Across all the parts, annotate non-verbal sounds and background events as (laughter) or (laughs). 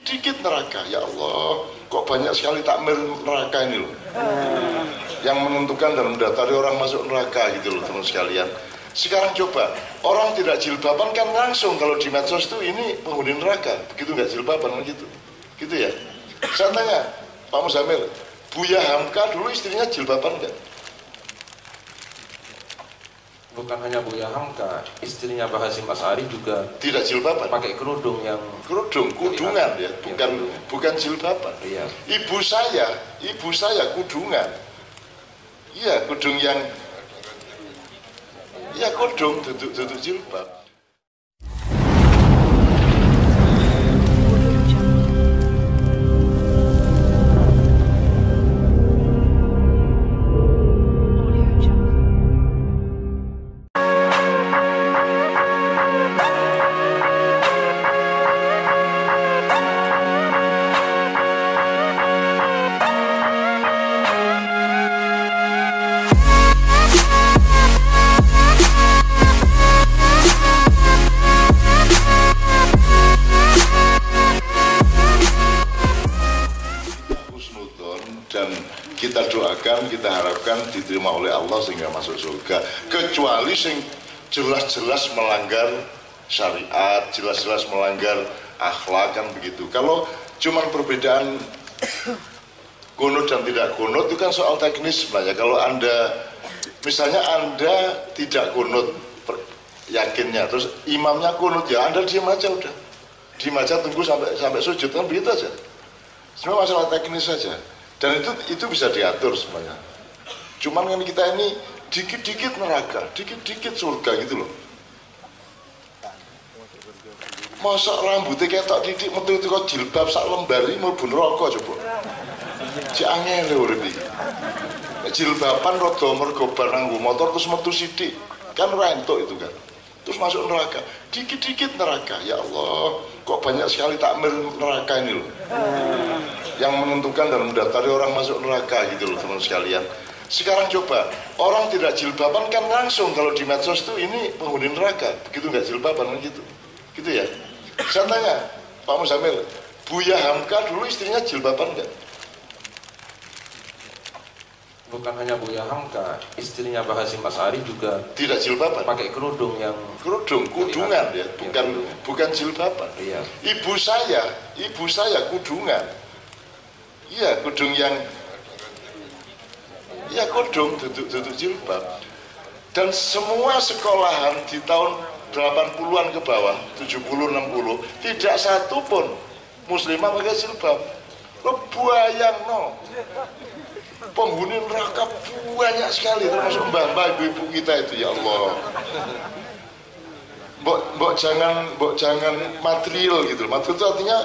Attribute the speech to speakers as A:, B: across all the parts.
A: Dikit neraka, ya Allah, kok banyak sekali takmir neraka ini loh. Yang menentukan dan mendaftar orang masuk neraka gitu loh teman sekalian. Sekarang coba, orang tidak jilbaban kan langsung kalau di medsos itu ini penghuni neraka. Begitu nggak jilbaban kan gitu. Gitu ya. Saya tanya, Pak Muzamil, Buya Hamka dulu istrinya jilbaban nggak?
B: Bukan hanya Buya Hamka, istrinya Pak Hasim Asari juga
A: Tidak jilbaban.
B: pakai kerudung yang
A: Kerudung, kudungan ya, bukan bukan jilbaban.
B: iya.
A: Ibu saya, ibu saya kudungan. Iya, kudung yang Iya, kudung duduk jilbab. Dan kita doakan, kita harapkan diterima oleh Allah sehingga masuk surga. Kecuali sing jelas-jelas melanggar syariat, jelas-jelas melanggar akhlak kan begitu. Kalau cuman perbedaan kunut dan tidak kunut itu kan soal teknis sebenarnya. Kalau anda misalnya anda tidak kunut yakinnya, terus imamnya kunut ya anda diam aja udah, diam aja tunggu sampai sampai sujud kan begitu aja. Semua masalah teknis saja. Dan itu itu bisa diatur sebenarnya. Cuman kan kita ini dikit-dikit neraka, dikit-dikit surga gitu loh. Masa rambutnya kayak tak didik metu itu kok jilbab sak lembar ini mau rokok coba. Si angin lho urip iki. Jilbaban rada mergo barang motor terus metu sithik. Kan rentok itu kan. Terus masuk neraka. Dikit-dikit neraka. Ya Allah, kok banyak sekali takmir neraka ini loh yang menentukan dan mendaftar orang masuk neraka gitu loh teman sekalian. Sekarang coba orang tidak jilbaban kan langsung kalau di medsos itu ini penghuni neraka. Begitu nggak jilbaban kan gitu, gitu ya. Saya tanya Pak Muzamil, Buya Hamka dulu istrinya jilbaban nggak?
B: Bukan hanya Buya Hamka, istrinya Pak Hasim Asari juga
A: Tidak jilbaban.
B: pakai kerudung yang
A: Kerudung, kudungan ya, bukan bukan jilbaban.
B: iya.
A: Ibu saya, ibu saya kudungan. Iya, kudung yang Iya, kudung duduk jilbab. Dan semua sekolahan di tahun 80-an ke bawah, 70 60, tidak satu pun muslimah pakai jilbab. Lo bayang no. Penghuni neraka banyak sekali termasuk mbah-mbah ibu-ibu kita itu ya Allah. Mbok, mbok jangan mbok jangan material gitu. Material itu artinya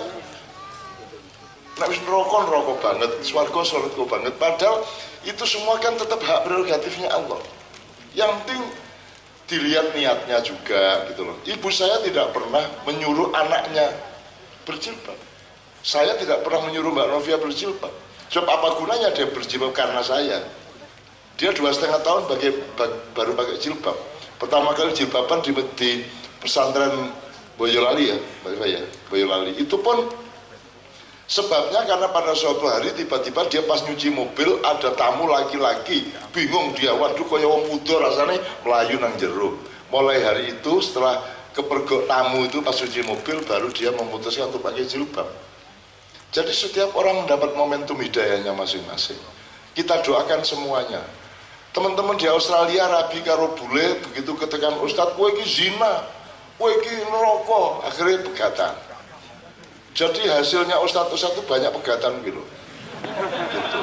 A: wis neraka neraka banget, swarga swarga banget. Padahal itu semua kan tetap hak prerogatifnya Allah. Yang penting dilihat niatnya juga gitu loh. Ibu saya tidak pernah menyuruh anaknya berjilbab. Saya tidak pernah menyuruh Mbak Novia berjilbab. Sebab apa gunanya dia berjilbab karena saya? Dia dua setengah tahun bagi, ba- baru pakai jilbab. Pertama kali jilbaban di, di pesantren Boyolali ya, Mbak ya, Boyolali. Itu pun sebabnya karena pada suatu hari tiba-tiba dia pas nyuci mobil ada tamu laki-laki, bingung dia, waduh kaya wong muda rasanya melayu nang jero. Mulai hari itu setelah kepergok tamu itu pas nyuci mobil baru dia memutuskan untuk pakai jilbab. Jadi setiap orang mendapat momentum hidayahnya masing-masing. Kita doakan semuanya. Teman-teman di Australia rabi karo bule begitu ketekan Ustadz kue iki zina, kue iki neraka, akhirnya pegatan. Jadi hasilnya Ustadz-Ustadz itu banyak pegatan gitu. gitu.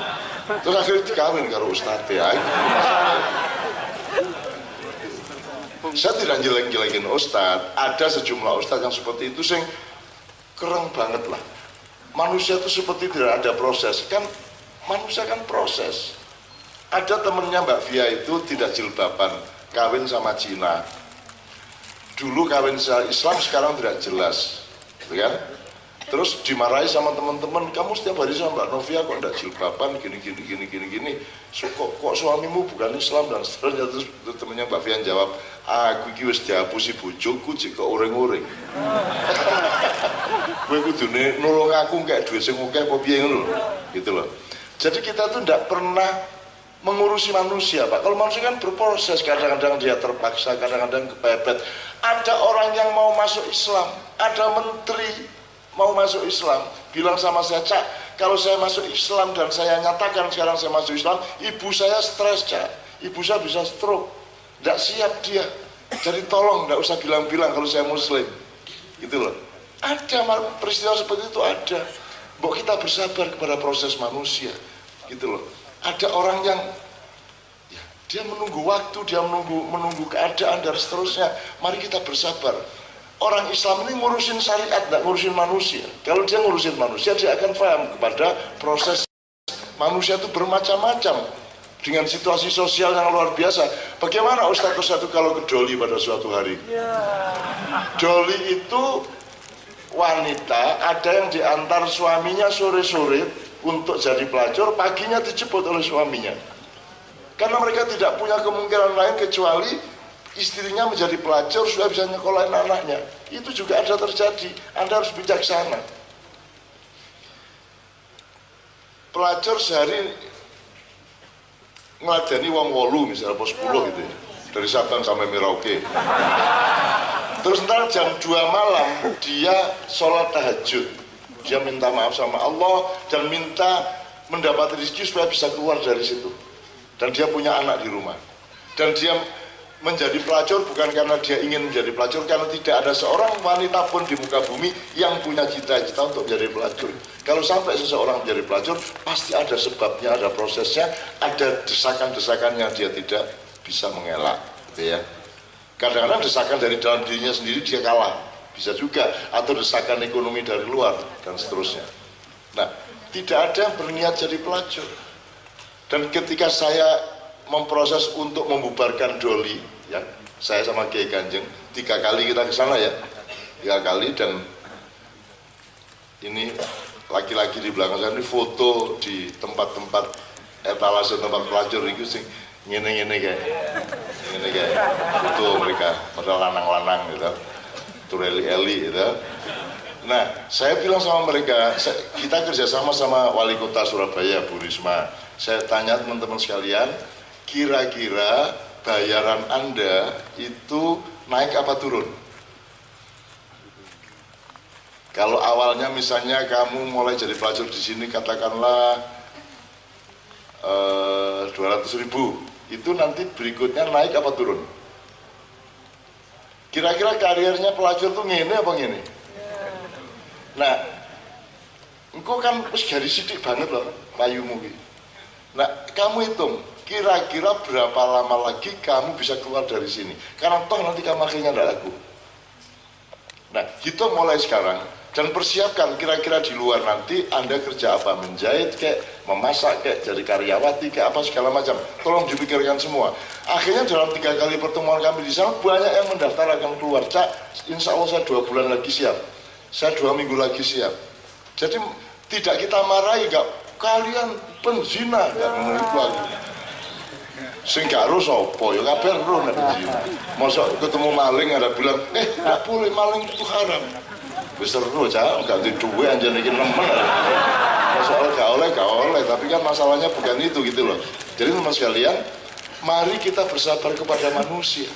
A: Terus akhirnya dikawin karo Ustadz ya. Saya tidak jelek-jelekin Ustadz. Ada sejumlah Ustadz yang seperti itu sing keren banget lah. Manusia itu seperti tidak ada proses. Kan manusia kan proses. Ada temennya Mbak Via itu tidak jilbaban, kawin sama Cina. Dulu kawin sama Islam, sekarang tidak jelas. Gitu kan? Terus dimarahi sama teman-teman, kamu setiap hari sama Mbak Novia kok tidak jilbaban, gini gini gini gini gini. So, kok, kok suamimu bukan Islam dan seterusnya terus, temennya Mbak Via jawab, aku iki wis dihapusi bojoku jika orang-orang. (laughs) gue kudune nulung aku kayak duit sing apa piye ngono lho. gitu loh jadi kita tuh tidak pernah mengurusi manusia pak. Kalau manusia kan berproses kadang-kadang dia terpaksa kadang-kadang kepepet. Ada orang yang mau masuk Islam ada menteri mau masuk Islam bilang sama saya cak kalau saya masuk Islam dan saya nyatakan sekarang saya masuk Islam ibu saya stres cak. Ibu saya bisa stroke. Tidak siap dia. Jadi tolong tidak usah bilang-bilang kalau saya muslim. Gitu loh ada peristiwa seperti itu ada. Mbok kita bersabar kepada proses manusia gitu loh. Ada orang yang ya, dia menunggu waktu dia menunggu menunggu keadaan dan seterusnya. Mari kita bersabar. Orang Islam ini ngurusin syariat tidak ngurusin manusia. Kalau dia ngurusin manusia dia akan paham kepada proses manusia itu bermacam-macam dengan situasi sosial yang luar biasa. Bagaimana Ustaz itu kalau ke Doli pada suatu hari? Doli itu wanita ada yang diantar suaminya sore-sore untuk jadi pelacur, paginya dijemput oleh suaminya. Karena mereka tidak punya kemungkinan lain kecuali istrinya menjadi pelacur supaya bisa nyekolahin anaknya. Itu juga ada terjadi. Anda harus bijaksana. Pelacur sehari ngeladani wong wolu misalnya pos 10 gitu ya dari Sabang sampai Merauke terus ntar jam 2 malam dia sholat tahajud. Dia minta maaf sama Allah dan minta mendapat rezeki supaya bisa keluar dari situ. Dan dia punya anak di rumah. Dan dia menjadi pelacur bukan karena dia ingin menjadi pelacur karena tidak ada seorang wanita pun di muka bumi yang punya cita-cita untuk menjadi pelacur. Kalau sampai seseorang menjadi pelacur pasti ada sebabnya ada prosesnya ada desakan-desakan yang dia tidak bisa mengelak gitu ya kadang-kadang desakan dari dalam dirinya sendiri dia kalah. Bisa juga. Atau desakan ekonomi dari luar dan seterusnya. Nah tidak ada yang berniat jadi pelacur dan ketika saya memproses untuk membubarkan Doli ya saya sama Kiai Kanjeng tiga kali kita ke sana ya. Tiga kali dan ini laki-laki di belakang saya ini foto di tempat-tempat etalase tempat pelacur itu sing ngene-ngene kayak ngene kayak foto mereka padahal lanang-lanang gitu. Tureli-eli gitu. Nah saya bilang sama mereka kita kerjasama sama wali kota Surabaya Bu Risma. Saya tanya teman-teman sekalian kira-kira bayaran anda itu naik apa turun? Kalau awalnya misalnya kamu mulai jadi pelacur di sini katakanlah eh, 200 ribu itu nanti berikutnya naik apa turun? Kira-kira karirnya pelacur tuh ngene apa ngene? Nah, engkau kan wis dari sidik banget loh payumu ki. Nah, kamu hitung kira-kira berapa lama lagi kamu bisa keluar dari sini? Karena toh nanti kamu akhirnya tidak laku. Nah, hitung mulai sekarang dan persiapkan kira-kira di luar nanti Anda kerja apa menjahit kayak memasak kayak jadi karyawati kayak apa segala macam. Tolong dipikirkan semua. Akhirnya dalam tiga kali pertemuan kami di sana banyak yang mendaftar akan keluar. Cak, insya Allah saya dua bulan lagi siap. Saya dua minggu lagi siap. Jadi tidak kita marahi nggak kalian penzina nggak iku aku. Sing gak ero sapa ya kabeh ero nek. Mosok ketemu maling ada bilang, "Eh, gak boleh maling itu haram." Wis seru cak, gak di duwe anjen iki nemen. Soal gak oleh, gak oleh, tapi kan masalahnya bukan itu gitu loh. Jadi teman sekalian, mari kita bersabar kepada manusia.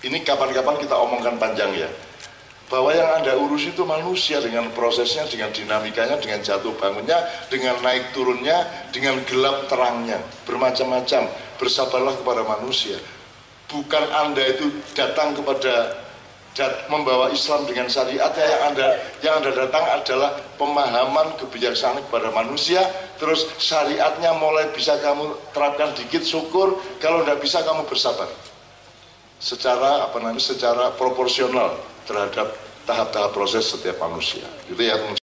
A: Ini kapan-kapan kita omongkan panjang ya. Bahwa yang Anda urus itu manusia dengan prosesnya, dengan dinamikanya, dengan jatuh bangunnya, dengan naik turunnya, dengan gelap terangnya, bermacam-macam. Bersabarlah kepada manusia. Bukan Anda itu datang kepada dat- membawa Islam dengan syariat yang Anda yang Anda datang adalah pemahaman kebijaksanaan kepada manusia. Terus syariatnya mulai bisa kamu terapkan dikit syukur. Kalau tidak bisa kamu bersabar. Secara apa namanya secara proporsional terhadap tahap-tahap proses setiap manusia. Gitu ya teman